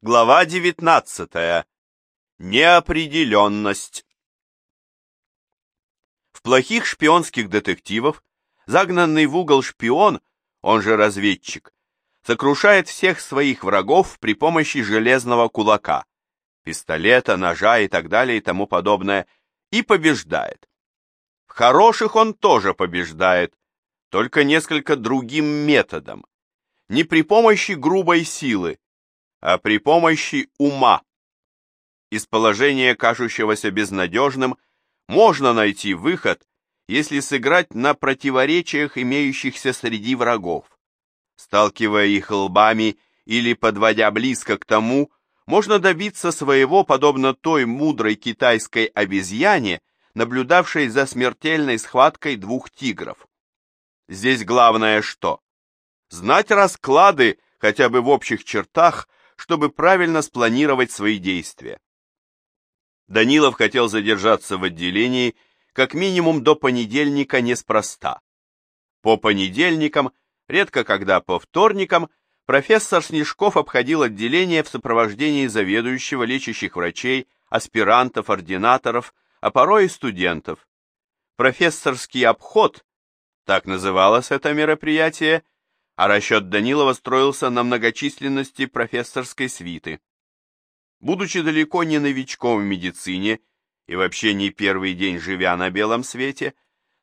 Глава 19. Неопределенность. В плохих шпионских детективов загнанный в угол шпион, он же разведчик, сокрушает всех своих врагов при помощи железного кулака, пистолета, ножа и так далее и тому подобное, и побеждает. В хороших он тоже побеждает, только несколько другим методом, не при помощи грубой силы, а при помощи ума. Из положения, кажущегося безнадежным, можно найти выход, если сыграть на противоречиях, имеющихся среди врагов. Сталкивая их лбами или подводя близко к тому, можно добиться своего, подобно той мудрой китайской обезьяне, наблюдавшей за смертельной схваткой двух тигров. Здесь главное что? Знать расклады хотя бы в общих чертах чтобы правильно спланировать свои действия. Данилов хотел задержаться в отделении как минимум до понедельника неспроста. По понедельникам, редко когда по вторникам, профессор Снежков обходил отделение в сопровождении заведующего лечащих врачей, аспирантов, ординаторов, а порой и студентов. Профессорский обход, так называлось это мероприятие, а расчет Данилова строился на многочисленности профессорской свиты. Будучи далеко не новичком в медицине и вообще не первый день живя на белом свете,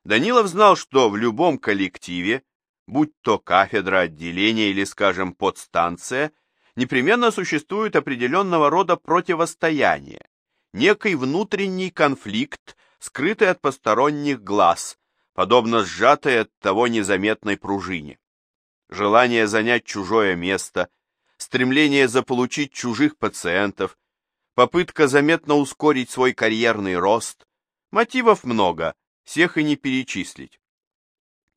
Данилов знал, что в любом коллективе, будь то кафедра, отделение или, скажем, подстанция, непременно существует определенного рода противостояние, некий внутренний конфликт, скрытый от посторонних глаз, подобно сжатой от того незаметной пружине желание занять чужое место, стремление заполучить чужих пациентов, попытка заметно ускорить свой карьерный рост. Мотивов много, всех и не перечислить.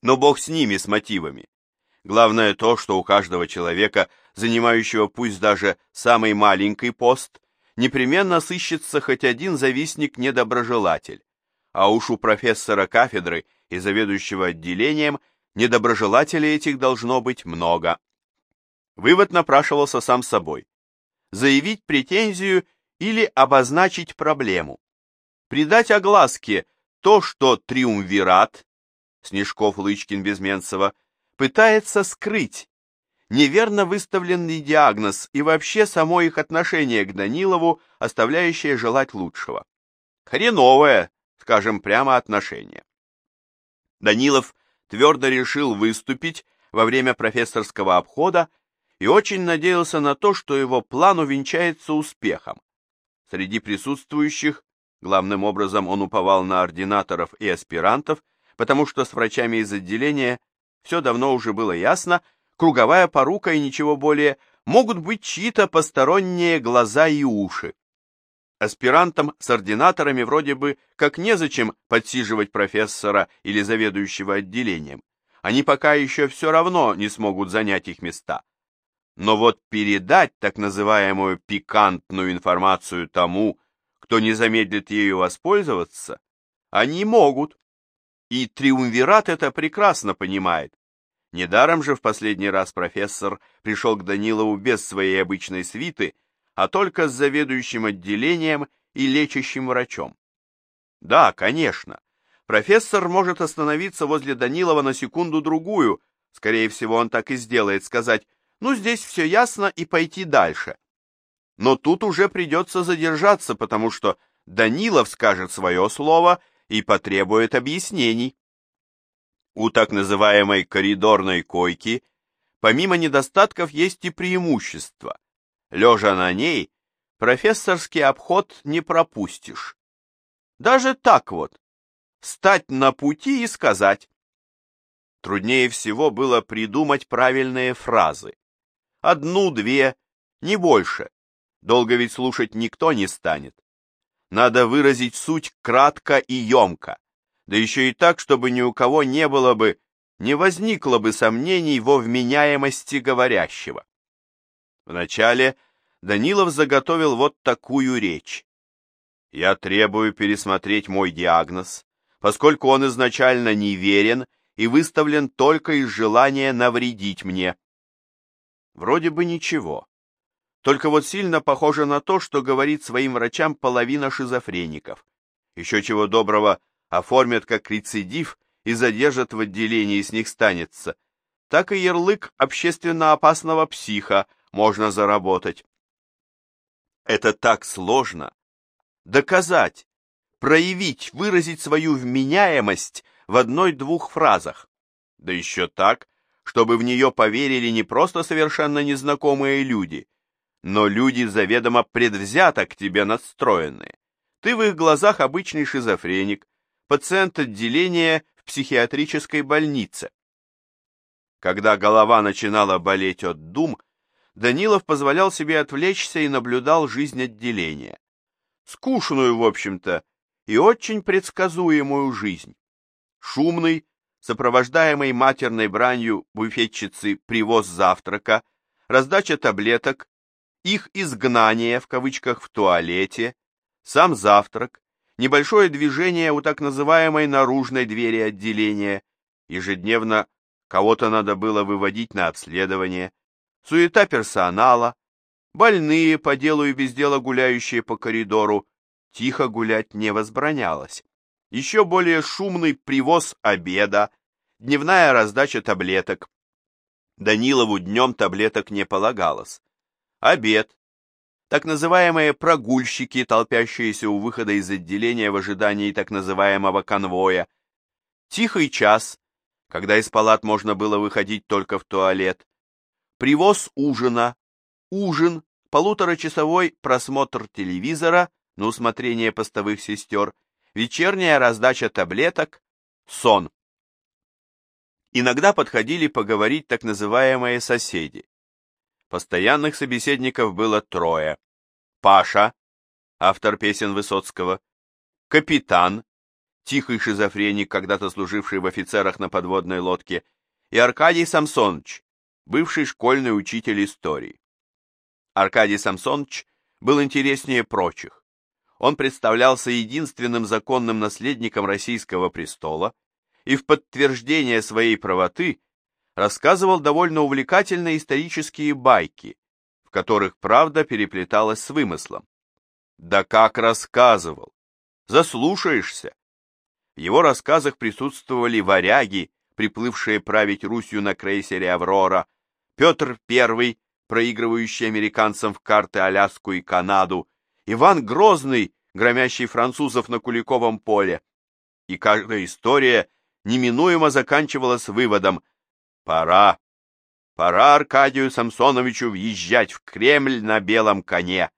Но бог с ними, с мотивами. Главное то, что у каждого человека, занимающего пусть даже самый маленький пост, непременно сыщется хоть один завистник-недоброжелатель. А уж у профессора кафедры и заведующего отделением – Недоброжелателей этих должно быть много. Вывод напрашивался сам собой. Заявить претензию или обозначить проблему. Придать огласке то, что триумвират, Снежков, Лычкин, Безменцева, пытается скрыть, неверно выставленный диагноз и вообще само их отношение к Данилову, оставляющее желать лучшего. Хреновое, скажем прямо, отношение. Данилов твердо решил выступить во время профессорского обхода и очень надеялся на то, что его план увенчается успехом. Среди присутствующих, главным образом он уповал на ординаторов и аспирантов, потому что с врачами из отделения все давно уже было ясно, круговая порука и ничего более, могут быть чьи-то посторонние глаза и уши. Аспирантам с ординаторами вроде бы как незачем подсиживать профессора или заведующего отделением. Они пока еще все равно не смогут занять их места. Но вот передать так называемую пикантную информацию тому, кто не замедлит ею воспользоваться, они могут. И Триумвират это прекрасно понимает. Недаром же в последний раз профессор пришел к Данилову без своей обычной свиты, а только с заведующим отделением и лечащим врачом. Да, конечно, профессор может остановиться возле Данилова на секунду-другую, скорее всего, он так и сделает, сказать, ну, здесь все ясно, и пойти дальше. Но тут уже придется задержаться, потому что Данилов скажет свое слово и потребует объяснений. У так называемой коридорной койки помимо недостатков есть и преимущества. Лежа на ней, профессорский обход не пропустишь. Даже так вот, стать на пути и сказать. Труднее всего было придумать правильные фразы. Одну-две, не больше. Долго ведь слушать никто не станет. Надо выразить суть кратко и емко, да еще и так, чтобы ни у кого не было бы, не возникло бы сомнений во вменяемости говорящего. Вначале Данилов заготовил вот такую речь. «Я требую пересмотреть мой диагноз, поскольку он изначально неверен и выставлен только из желания навредить мне». Вроде бы ничего. только вот сильно похоже на то, что говорит своим врачам половина шизофреников. Еще чего доброго оформят как рецидив и задержат в отделении, с них станется. Так и ярлык общественно опасного психа можно заработать. Это так сложно. Доказать, проявить, выразить свою вменяемость в одной-двух фразах. Да еще так, чтобы в нее поверили не просто совершенно незнакомые люди, но люди заведомо предвзято к тебе настроенные. Ты в их глазах обычный шизофреник, пациент отделения в психиатрической больнице. Когда голова начинала болеть от дум, Данилов позволял себе отвлечься и наблюдал жизнь отделения. Скучную, в общем-то, и очень предсказуемую жизнь. Шумный, сопровождаемый матерной бранью буфетчицы привоз завтрака, раздача таблеток, их изгнание в кавычках в туалете, сам завтрак, небольшое движение у так называемой наружной двери отделения, ежедневно кого-то надо было выводить на обследование, суета персонала, больные по делу и без дела гуляющие по коридору, тихо гулять не возбранялось. Еще более шумный привоз обеда, дневная раздача таблеток. Данилову днем таблеток не полагалось. Обед. Так называемые прогульщики, толпящиеся у выхода из отделения в ожидании так называемого конвоя. Тихий час, когда из палат можно было выходить только в туалет привоз ужина, ужин, полуторачасовой просмотр телевизора на усмотрение постовых сестер, вечерняя раздача таблеток, сон. Иногда подходили поговорить так называемые соседи. Постоянных собеседников было трое. Паша, автор песен Высоцкого, капитан, тихий шизофреник, когда-то служивший в офицерах на подводной лодке, и Аркадий Самсонович, бывший школьный учитель истории. Аркадий Самсонович был интереснее прочих. Он представлялся единственным законным наследником российского престола и в подтверждение своей правоты рассказывал довольно увлекательные исторические байки, в которых правда переплеталась с вымыслом. Да как рассказывал! Заслушаешься! В его рассказах присутствовали варяги, приплывшие править Русью на крейсере «Аврора», Петр I, проигрывающий американцам в карты Аляску и Канаду, Иван Грозный, громящий французов на Куликовом поле. И каждая история неминуемо заканчивалась выводом «Пора, пора Аркадию Самсоновичу въезжать в Кремль на белом коне.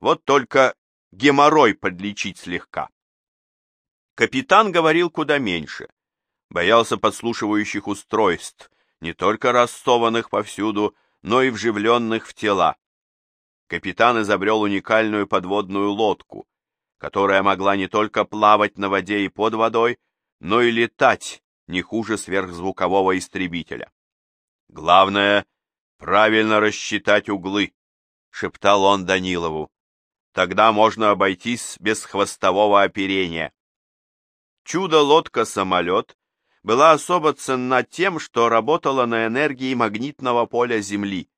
Вот только геморрой подлечить слегка». Капитан говорил куда меньше, боялся подслушивающих устройств, не только рассованных повсюду, но и вживленных в тела. Капитан изобрел уникальную подводную лодку, которая могла не только плавать на воде и под водой, но и летать не хуже сверхзвукового истребителя. Главное — правильно рассчитать углы, — шептал он Данилову. Тогда можно обойтись без хвостового оперения. Чудо-лодка-самолет была особо ценна тем, что работала на энергии магнитного поля Земли.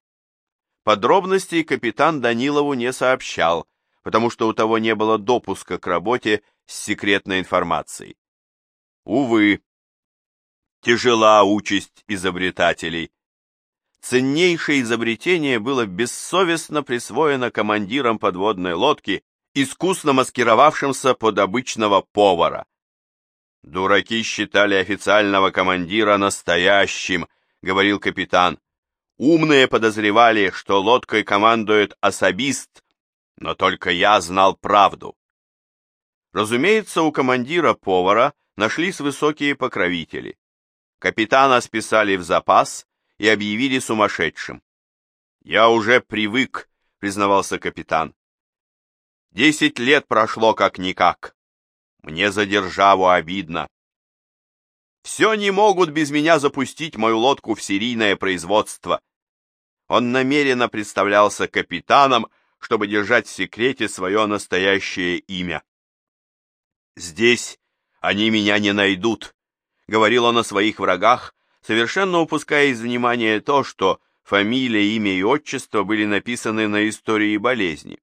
Подробностей капитан Данилову не сообщал, потому что у того не было допуска к работе с секретной информацией. Увы, тяжела участь изобретателей. Ценнейшее изобретение было бессовестно присвоено командиром подводной лодки, искусно маскировавшимся под обычного повара. Дураки считали официального командира настоящим, говорил капитан. Умные подозревали, что лодкой командует особист, но только я знал правду. Разумеется, у командира-повара нашлись высокие покровители. Капитана списали в запас и объявили сумасшедшим. «Я уже привык», — признавался капитан. «Десять лет прошло как-никак. Мне за державу обидно. Все не могут без меня запустить мою лодку в серийное производство. Он намеренно представлялся капитаном, чтобы держать в секрете свое настоящее имя. «Здесь они меня не найдут», — говорил он о своих врагах, совершенно упуская из внимания то, что Фамилия, имя и отчество были написаны на истории болезни.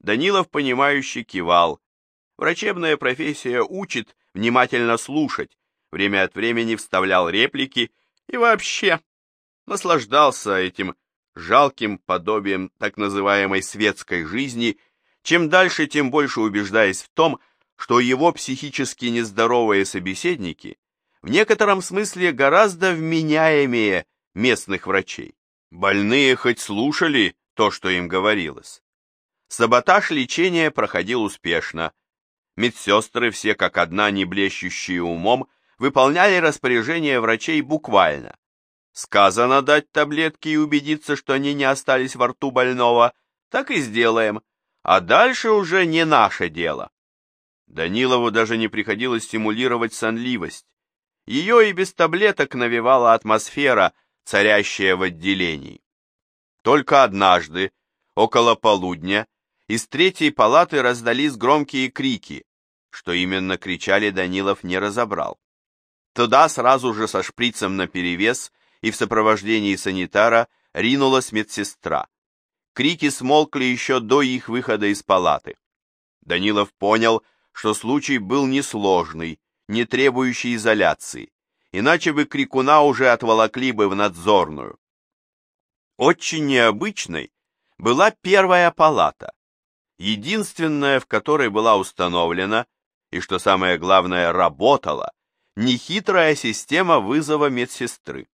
Данилов, понимающе кивал. Врачебная профессия учит внимательно слушать, время от времени вставлял реплики и вообще наслаждался этим жалким подобием так называемой светской жизни, чем дальше, тем больше убеждаясь в том, что его психически нездоровые собеседники в некотором смысле гораздо вменяемее местных врачей. Больные хоть слушали то, что им говорилось. Саботаж лечения проходил успешно. Медсестры, все как одна не блещущие умом, выполняли распоряжения врачей буквально. Сказано дать таблетки и убедиться, что они не остались во рту больного, так и сделаем, а дальше уже не наше дело. Данилову даже не приходилось стимулировать сонливость. Ее и без таблеток навевала атмосфера, царящая в отделении. Только однажды, около полудня, из третьей палаты раздались громкие крики. Что именно кричали, Данилов не разобрал. Туда сразу же со шприцем наперевес и в сопровождении санитара ринулась медсестра. Крики смолкли еще до их выхода из палаты. Данилов понял, что случай был несложный, не требующий изоляции, иначе бы крикуна уже отволокли бы в надзорную. Очень необычной была первая палата, единственная, в которой была установлена, и, что самое главное, работала, нехитрая система вызова медсестры.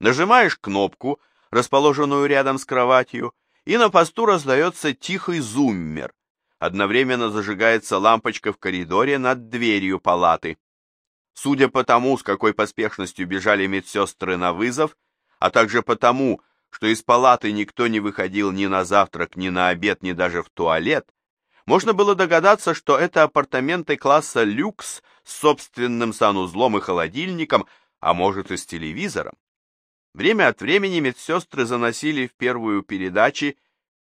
Нажимаешь кнопку, расположенную рядом с кроватью, и на посту раздается тихий зуммер. Одновременно зажигается лампочка в коридоре над дверью палаты. Судя по тому, с какой поспешностью бежали медсестры на вызов, а также потому, что из палаты никто не выходил ни на завтрак, ни на обед, ни даже в туалет, можно было догадаться, что это апартаменты класса люкс с собственным санузлом и холодильником, а может и с телевизором. Время от времени медсестры заносили в первую передачи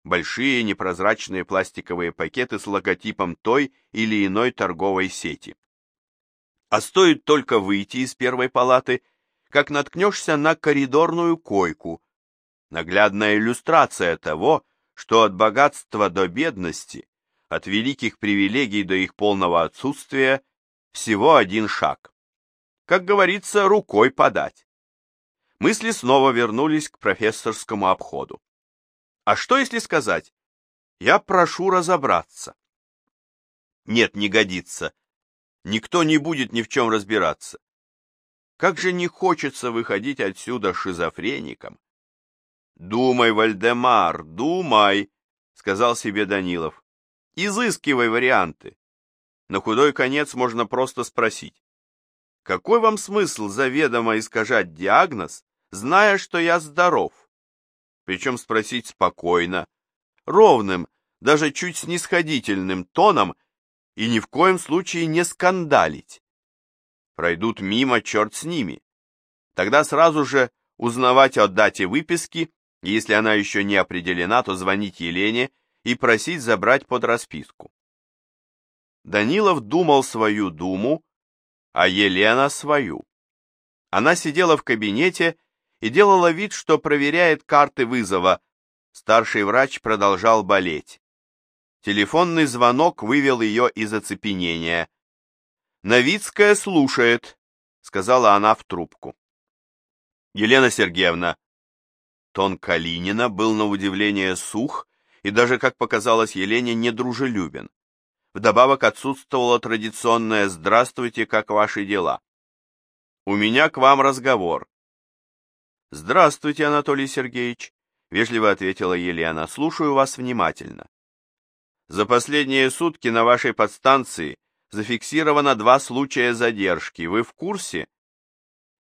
большие непрозрачные пластиковые пакеты с логотипом той или иной торговой сети. А стоит только выйти из первой палаты, как наткнешься на коридорную койку, наглядная иллюстрация того, что от богатства до бедности, от великих привилегий до их полного отсутствия, всего один шаг. Как говорится, рукой подать. Мысли снова вернулись к профессорскому обходу. А что если сказать «я прошу разобраться»? Нет, не годится. Никто не будет ни в чем разбираться. Как же не хочется выходить отсюда шизофреником. Думай, Вальдемар, думай, сказал себе Данилов. Изыскивай варианты. На худой конец можно просто спросить. Какой вам смысл заведомо искажать диагноз, зная, что я здоров? Причем спросить спокойно, ровным, даже чуть снисходительным тоном и ни в коем случае не скандалить. Пройдут мимо, черт с ними. Тогда сразу же узнавать о дате выписки, если она еще не определена, то звонить Елене и просить забрать под расписку. Данилов думал свою думу, а Елена свою. Она сидела в кабинете и делала вид, что проверяет карты вызова. Старший врач продолжал болеть. Телефонный звонок вывел ее из оцепенения. «Новицкая слушает», — сказала она в трубку. «Елена Сергеевна». Тон Калинина был на удивление сух и даже, как показалось Елене, недружелюбен. Вдобавок отсутствовало традиционное «Здравствуйте, как ваши дела?» «У меня к вам разговор». «Здравствуйте, Анатолий Сергеевич», — вежливо ответила Елена. «Слушаю вас внимательно». За последние сутки на вашей подстанции зафиксировано два случая задержки. Вы в курсе?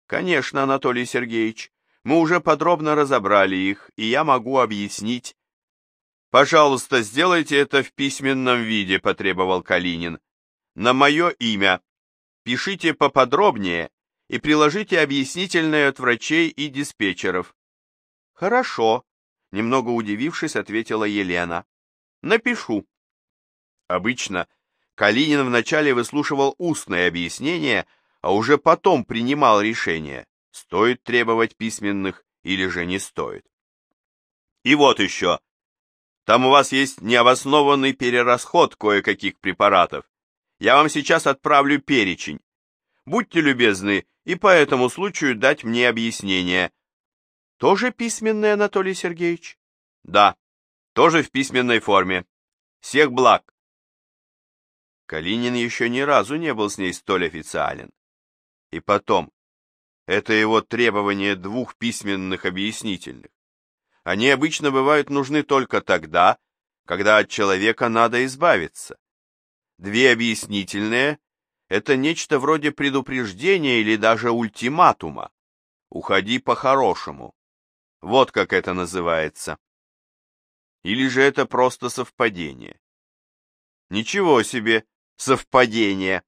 Конечно, Анатолий Сергеевич. Мы уже подробно разобрали их, и я могу объяснить. Пожалуйста, сделайте это в письменном виде, потребовал Калинин. На мое имя. Пишите поподробнее и приложите объяснительное от врачей и диспетчеров. Хорошо, немного удивившись, ответила Елена. Напишу. Обычно Калинин вначале выслушивал устное объяснение, а уже потом принимал решение, стоит требовать письменных или же не стоит. И вот еще. Там у вас есть необоснованный перерасход кое-каких препаратов. Я вам сейчас отправлю перечень. Будьте любезны и по этому случаю дать мне объяснение. Тоже письменный, Анатолий Сергеевич? Да, тоже в письменной форме. Всех благ. Калинин еще ни разу не был с ней столь официален. И потом, это его требование двух письменных объяснительных. Они обычно бывают нужны только тогда, когда от человека надо избавиться. Две объяснительные – это нечто вроде предупреждения или даже ультиматума. Уходи по-хорошему. Вот как это называется. Или же это просто совпадение? Ничего себе, совпадение.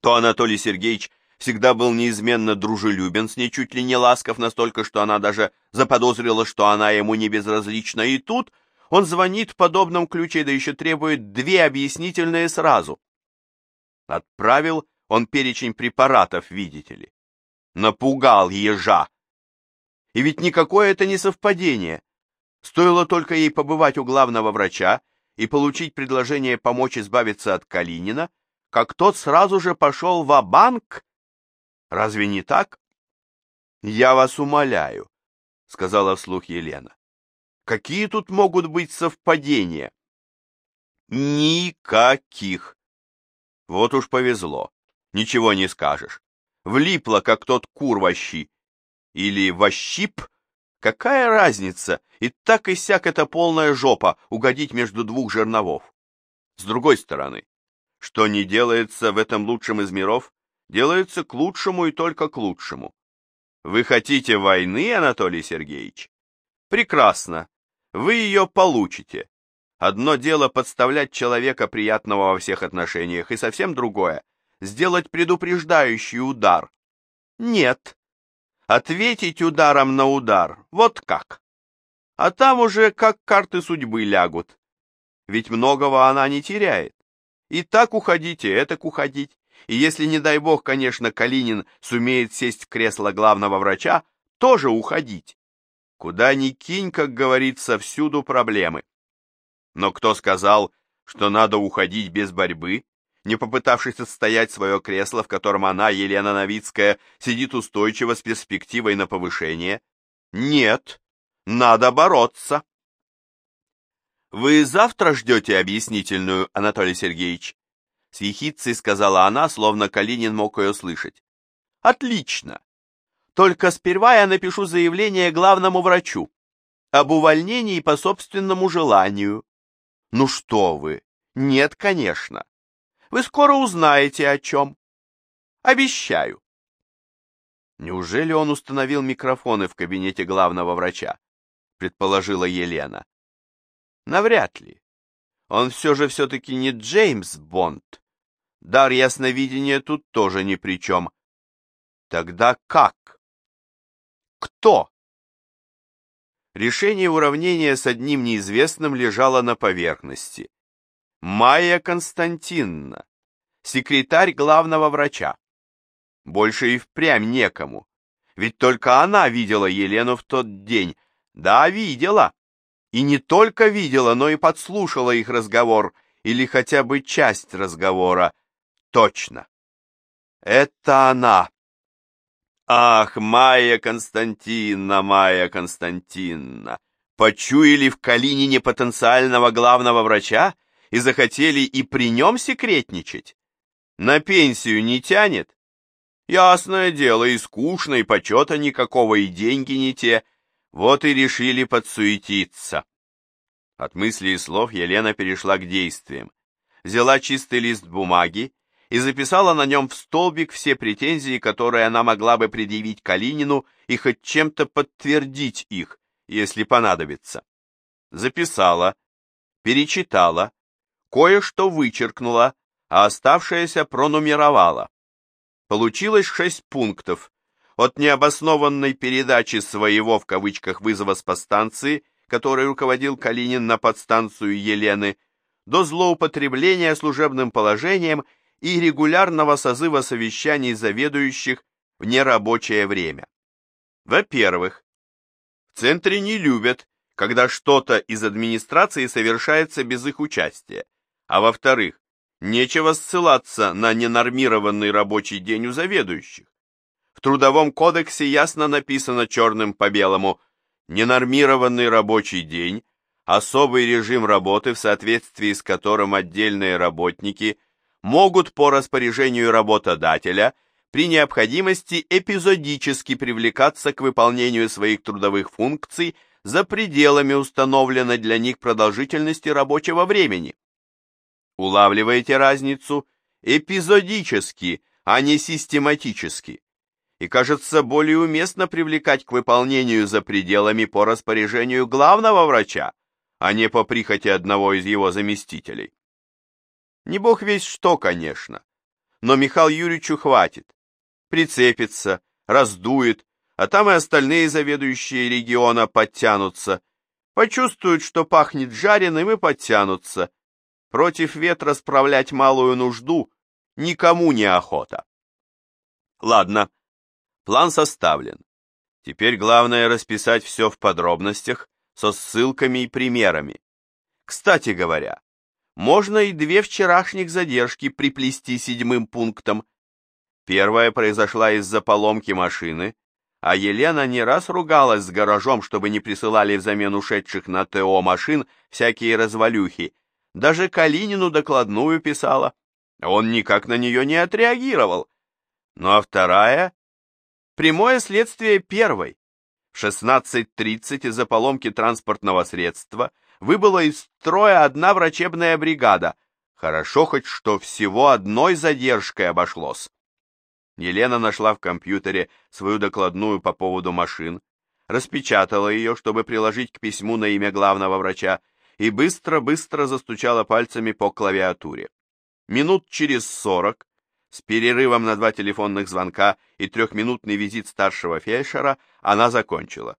То Анатолий Сергеевич всегда был неизменно дружелюбен с ней, чуть ли не ласков настолько, что она даже заподозрила, что она ему не безразлична, и тут он звонит в подобном ключе, да еще требует две объяснительные сразу. Отправил он перечень препаратов, видите ли. Напугал ежа. И ведь никакое это не совпадение. Стоило только ей побывать у главного врача и получить предложение помочь избавиться от Калинина, как тот сразу же пошел в банк Разве не так? Я вас умоляю, сказала вслух Елена. Какие тут могут быть совпадения? Никаких. Вот уж повезло. Ничего не скажешь. Влипла, как тот кур вощи. Или вощип. Какая разница? И так и сяк это полная жопа угодить между двух жерновов. С другой стороны, что не делается в этом лучшем из миров, делается к лучшему и только к лучшему. Вы хотите войны, Анатолий Сергеевич? Прекрасно. Вы ее получите. Одно дело подставлять человека приятного во всех отношениях, и совсем другое — сделать предупреждающий удар. Нет. Ответить ударом на удар. Вот как. А там уже как карты судьбы лягут. Ведь многого она не теряет. И так уходите, это уходить. И если, не дай бог, конечно, Калинин сумеет сесть в кресло главного врача, тоже уходить. Куда ни кинь, как говорится, всюду проблемы. Но кто сказал, что надо уходить без борьбы, не попытавшись отстоять свое кресло, в котором она, Елена Новицкая, сидит устойчиво с перспективой на повышение? Нет, надо бороться. Вы завтра ждете объяснительную, Анатолий Сергеевич? С ехидцей сказала она, словно Калинин мог ее слышать. Отлично. Только сперва я напишу заявление главному врачу об увольнении по собственному желанию. Ну что вы? Нет, конечно. Вы скоро узнаете о чем. Обещаю. Неужели он установил микрофоны в кабинете главного врача? Предположила Елена. Навряд ли. Он все же все-таки не Джеймс Бонд. Дар ясновидения тут тоже ни при чем. Тогда как? Кто? Решение уравнения с одним неизвестным лежало на поверхности. Майя Константиновна, секретарь главного врача. Больше и впрямь некому. Ведь только она видела Елену в тот день. Да, видела. И не только видела, но и подслушала их разговор, или хотя бы часть разговора, Точно. Это она. Ах, Майя Константиновна, Майя Константиновна, почуяли в Калинине потенциального главного врача и захотели и при нем секретничать? На пенсию не тянет? Ясное дело, и скучно, и почета никакого, и деньги не те. Вот и решили подсуетиться. От мыслей и слов Елена перешла к действиям. Взяла чистый лист бумаги и записала на нем в столбик все претензии, которые она могла бы предъявить Калинину и хоть чем-то подтвердить их, если понадобится. Записала, перечитала, кое-что вычеркнула, а оставшееся пронумеровала. Получилось шесть пунктов. От необоснованной передачи своего в кавычках вызова с подстанции, которой руководил Калинин на подстанцию Елены, до злоупотребления служебным положением и регулярного созыва совещаний заведующих в нерабочее время. Во-первых, центре не любят, когда что-то из администрации совершается без их участия. А во-вторых, нечего ссылаться на ненормированный рабочий день у заведующих. В Трудовом кодексе ясно написано черным по белому «ненормированный рабочий день особый режим работы, в соответствии с которым отдельные работники могут по распоряжению работодателя при необходимости эпизодически привлекаться к выполнению своих трудовых функций за пределами установленной для них продолжительности рабочего времени. Улавливаете разницу? Эпизодически, а не систематически. И кажется более уместно привлекать к выполнению за пределами по распоряжению главного врача, а не по прихоти одного из его заместителей. Не бог весь что, конечно, но Михаилу Юрьевичу хватит. Прицепится, раздует, а там и остальные заведующие региона подтянутся, почувствуют, что пахнет жареным и подтянутся. Против ветра справлять малую нужду никому не охота. Ладно, план составлен. Теперь главное расписать все в подробностях со ссылками и примерами. Кстати говоря, можно и две вчерашних задержки приплести седьмым пунктом. Первая произошла из-за поломки машины, а Елена не раз ругалась с гаражом, чтобы не присылали взамен ушедших на ТО машин всякие развалюхи. Даже Калинину докладную писала. Он никак на нее не отреагировал. Ну а вторая — прямое следствие первой. В 16.30 из-за поломки транспортного средства выбыла из строя одна врачебная бригада. Хорошо хоть, что всего одной задержкой обошлось. Елена нашла в компьютере свою докладную по поводу машин, распечатала ее, чтобы приложить к письму на имя главного врача, и быстро-быстро застучала пальцами по клавиатуре. Минут через сорок с перерывом на два телефонных звонка и трехминутный визит старшего фельдшера она закончила.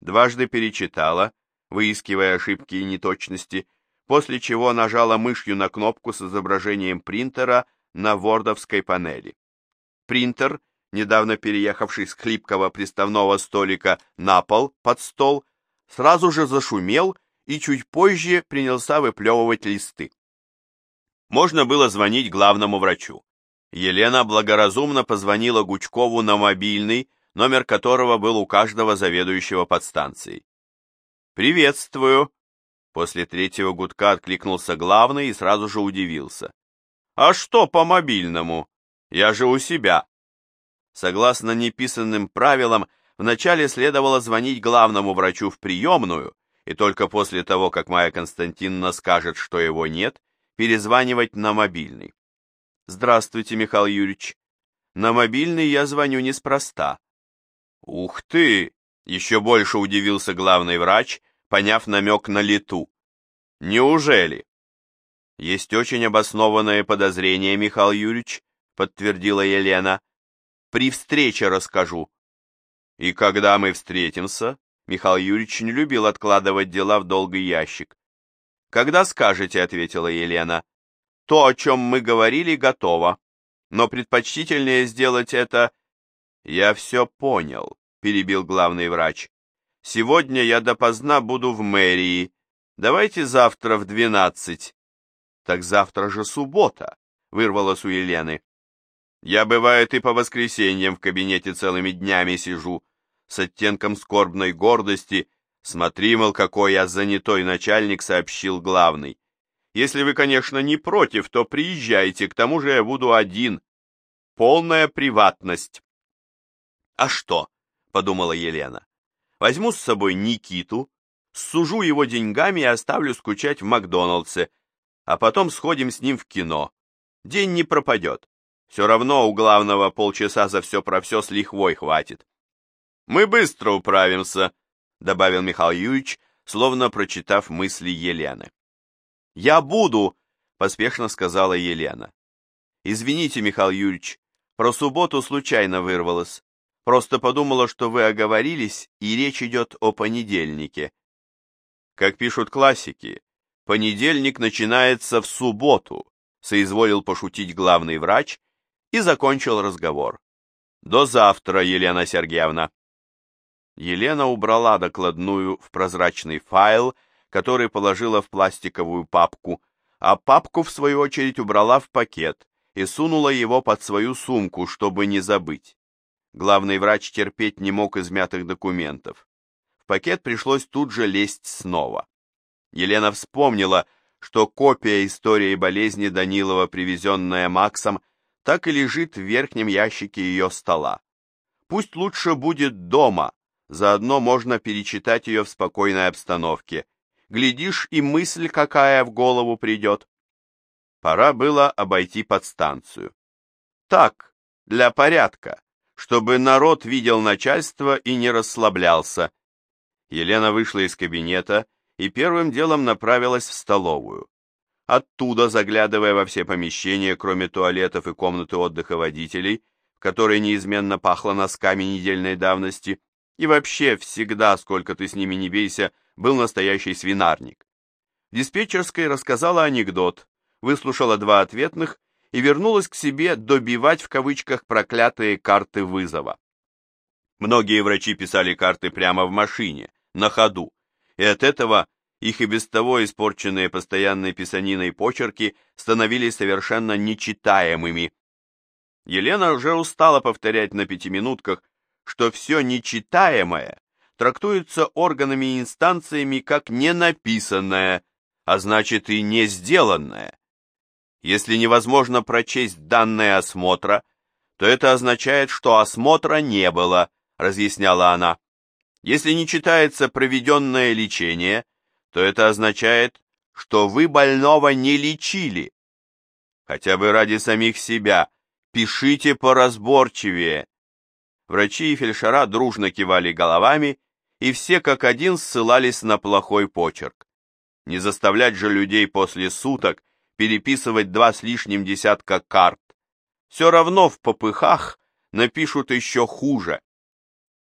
Дважды перечитала, выискивая ошибки и неточности, после чего нажала мышью на кнопку с изображением принтера на вордовской панели. Принтер, недавно переехавший с хлипкого приставного столика на пол под стол, сразу же зашумел и чуть позже принялся выплевывать листы. Можно было звонить главному врачу. Елена благоразумно позвонила Гучкову на мобильный, номер которого был у каждого заведующего подстанцией. «Приветствую!» После третьего гудка откликнулся главный и сразу же удивился. «А что по мобильному? Я же у себя!» Согласно неписанным правилам, вначале следовало звонить главному врачу в приемную, и только после того, как Майя Константиновна скажет, что его нет, перезванивать на мобильный. Здравствуйте, Михаил Юрьевич. На мобильный я звоню неспроста. Ух ты! Еще больше удивился главный врач, поняв намек на лету. Неужели? Есть очень обоснованное подозрение, Михаил Юрьевич, подтвердила Елена. При встрече расскажу. И когда мы встретимся, Михаил Юрьевич не любил откладывать дела в долгий ящик. Когда скажете, ответила Елена. То, о чем мы говорили, готово, но предпочтительнее сделать это... Я все понял, перебил главный врач. Сегодня я допоздна буду в мэрии. Давайте завтра в двенадцать. Так завтра же суббота, вырвалось у Елены. Я, бывает, и по воскресеньям в кабинете целыми днями сижу, с оттенком скорбной гордости. Смотри, мол, какой я занятой начальник, сообщил главный. Если вы, конечно, не против, то приезжайте, к тому же я буду один. Полная приватность. А что? Подумала Елена. Возьму с собой Никиту, сужу его деньгами и оставлю скучать в Макдоналдсе, а потом сходим с ним в кино. День не пропадет. Все равно у главного полчаса за все про все с лихвой хватит. Мы быстро управимся, добавил Михаил Юрьевич, словно прочитав мысли Елены. «Я буду!» — поспешно сказала Елена. «Извините, Михаил Юрьевич, про субботу случайно вырвалось. Просто подумала, что вы оговорились, и речь идет о понедельнике». Как пишут классики, понедельник начинается в субботу, соизволил пошутить главный врач и закончил разговор. До завтра, Елена Сергеевна. Елена убрала докладную в прозрачный файл, который положила в пластиковую папку, а папку, в свою очередь, убрала в пакет и сунула его под свою сумку, чтобы не забыть. Главный врач терпеть не мог измятых документов. В пакет пришлось тут же лезть снова. Елена вспомнила, что копия истории болезни Данилова, привезенная Максом, так и лежит в верхнем ящике ее стола. Пусть лучше будет дома, заодно можно перечитать ее в спокойной обстановке. Глядишь, и мысль какая в голову придет. Пора было обойти подстанцию. Так, для порядка, чтобы народ видел начальство и не расслаблялся. Елена вышла из кабинета и первым делом направилась в столовую. Оттуда, заглядывая во все помещения, кроме туалетов и комнаты отдыха водителей, в которой неизменно пахло носками недельной давности, и вообще всегда, сколько ты с ними не бейся, был настоящий свинарник. В диспетчерской рассказала анекдот, выслушала два ответных и вернулась к себе добивать в кавычках проклятые карты вызова. Многие врачи писали карты прямо в машине, на ходу, и от этого их и без того испорченные постоянной писаниной почерки становились совершенно нечитаемыми. Елена уже устала повторять на пятиминутках, что все нечитаемое трактуется органами и инстанциями как ненаписанное, а значит и не сделанное. Если невозможно прочесть данные осмотра, то это означает, что осмотра не было, разъясняла она. Если не читается проведенное лечение, то это означает, что вы больного не лечили. Хотя бы ради самих себя пишите поразборчивее. Врачи и фельдшера дружно кивали головами, и все как один ссылались на плохой почерк. Не заставлять же людей после суток переписывать два с лишним десятка карт. Все равно в попыхах напишут еще хуже.